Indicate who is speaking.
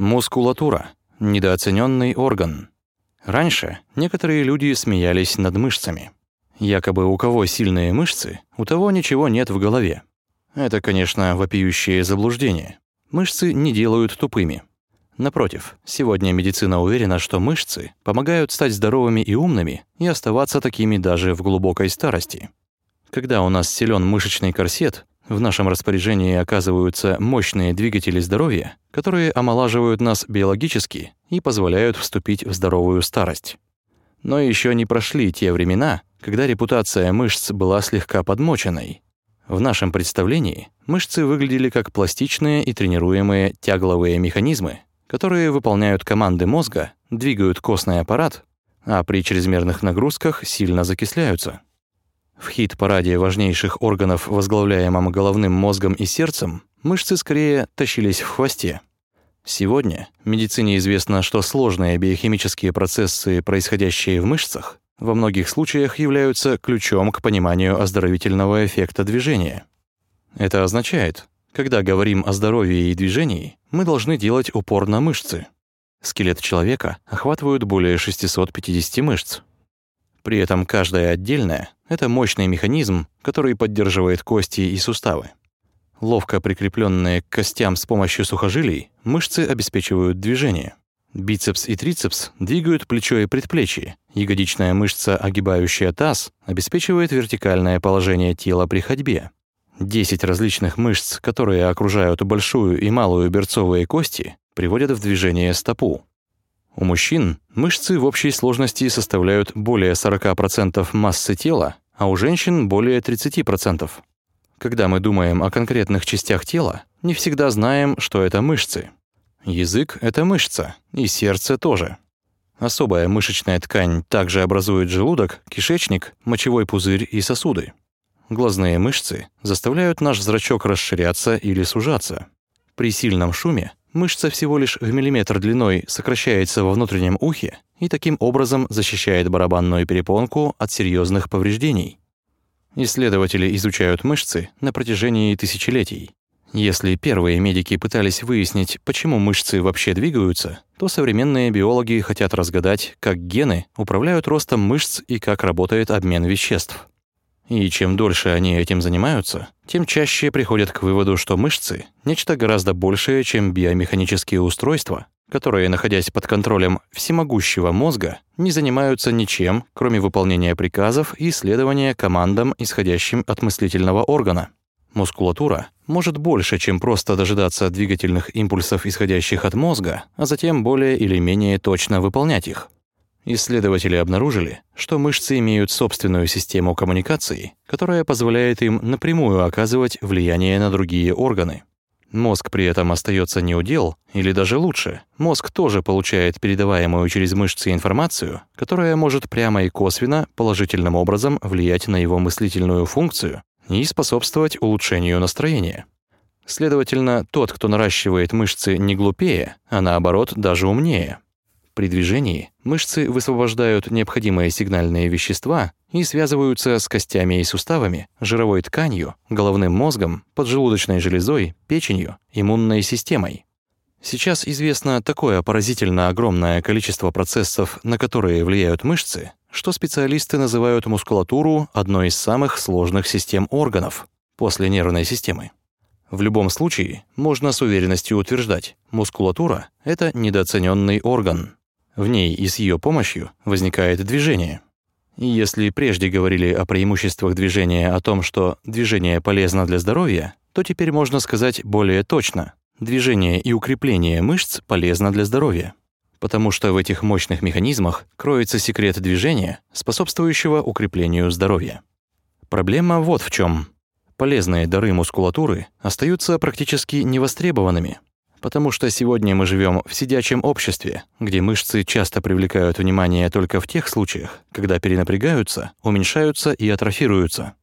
Speaker 1: Мускулатура – недооцененный орган. Раньше некоторые люди смеялись над мышцами. Якобы у кого сильные мышцы, у того ничего нет в голове. Это, конечно, вопиющее заблуждение. Мышцы не делают тупыми. Напротив, сегодня медицина уверена, что мышцы помогают стать здоровыми и умными и оставаться такими даже в глубокой старости. Когда у нас силен мышечный корсет, в нашем распоряжении оказываются мощные двигатели здоровья, которые омолаживают нас биологически и позволяют вступить в здоровую старость. Но еще не прошли те времена, когда репутация мышц была слегка подмоченной. В нашем представлении мышцы выглядели как пластичные и тренируемые тягловые механизмы, которые выполняют команды мозга, двигают костный аппарат, а при чрезмерных нагрузках сильно закисляются. В хит-параде важнейших органов, возглавляемом головным мозгом и сердцем, мышцы скорее тащились в хвосте. Сегодня медицине известно, что сложные биохимические процессы, происходящие в мышцах, во многих случаях являются ключом к пониманию оздоровительного эффекта движения. Это означает, когда говорим о здоровье и движении, мы должны делать упор на мышцы. Скелет человека охватывают более 650 мышц. При этом каждая отдельная — это мощный механизм, который поддерживает кости и суставы. Ловко прикрепленные к костям с помощью сухожилий, мышцы обеспечивают движение. Бицепс и трицепс двигают плечо и предплечье. Ягодичная мышца, огибающая таз, обеспечивает вертикальное положение тела при ходьбе. 10 различных мышц, которые окружают большую и малую берцовые кости, приводят в движение стопу. У мужчин мышцы в общей сложности составляют более 40% массы тела, а у женщин более 30%. Когда мы думаем о конкретных частях тела, не всегда знаем, что это мышцы. Язык — это мышца, и сердце тоже. Особая мышечная ткань также образует желудок, кишечник, мочевой пузырь и сосуды. Глазные мышцы заставляют наш зрачок расширяться или сужаться. При сильном шуме мышца всего лишь в миллиметр длиной сокращается во внутреннем ухе и таким образом защищает барабанную перепонку от серьезных повреждений. Исследователи изучают мышцы на протяжении тысячелетий. Если первые медики пытались выяснить, почему мышцы вообще двигаются, то современные биологи хотят разгадать, как гены управляют ростом мышц и как работает обмен веществ. И чем дольше они этим занимаются, тем чаще приходят к выводу, что мышцы — нечто гораздо большее, чем биомеханические устройства, которые, находясь под контролем всемогущего мозга, не занимаются ничем, кроме выполнения приказов и следования командам, исходящим от мыслительного органа. Мускулатура может больше, чем просто дожидаться двигательных импульсов, исходящих от мозга, а затем более или менее точно выполнять их. Исследователи обнаружили, что мышцы имеют собственную систему коммуникации, которая позволяет им напрямую оказывать влияние на другие органы. Мозг при этом остается неудел, или даже лучше, мозг тоже получает передаваемую через мышцы информацию, которая может прямо и косвенно положительным образом влиять на его мыслительную функцию и способствовать улучшению настроения. Следовательно, тот, кто наращивает мышцы, не глупее, а наоборот даже умнее. При движении мышцы высвобождают необходимые сигнальные вещества и связываются с костями и суставами, жировой тканью, головным мозгом, поджелудочной железой, печенью, иммунной системой. Сейчас известно такое поразительно огромное количество процессов, на которые влияют мышцы, что специалисты называют мускулатуру одной из самых сложных систем органов после нервной системы. В любом случае, можно с уверенностью утверждать, мускулатура — это недооцененный орган. В ней и с ее помощью возникает движение. И если прежде говорили о преимуществах движения, о том, что движение полезно для здоровья, то теперь можно сказать более точно. Движение и укрепление мышц полезно для здоровья. Потому что в этих мощных механизмах кроется секрет движения, способствующего укреплению здоровья. Проблема вот в чем: Полезные дары мускулатуры остаются практически невостребованными, Потому что сегодня мы живем в сидячем обществе, где мышцы часто привлекают внимание только в тех случаях, когда перенапрягаются, уменьшаются и атрофируются.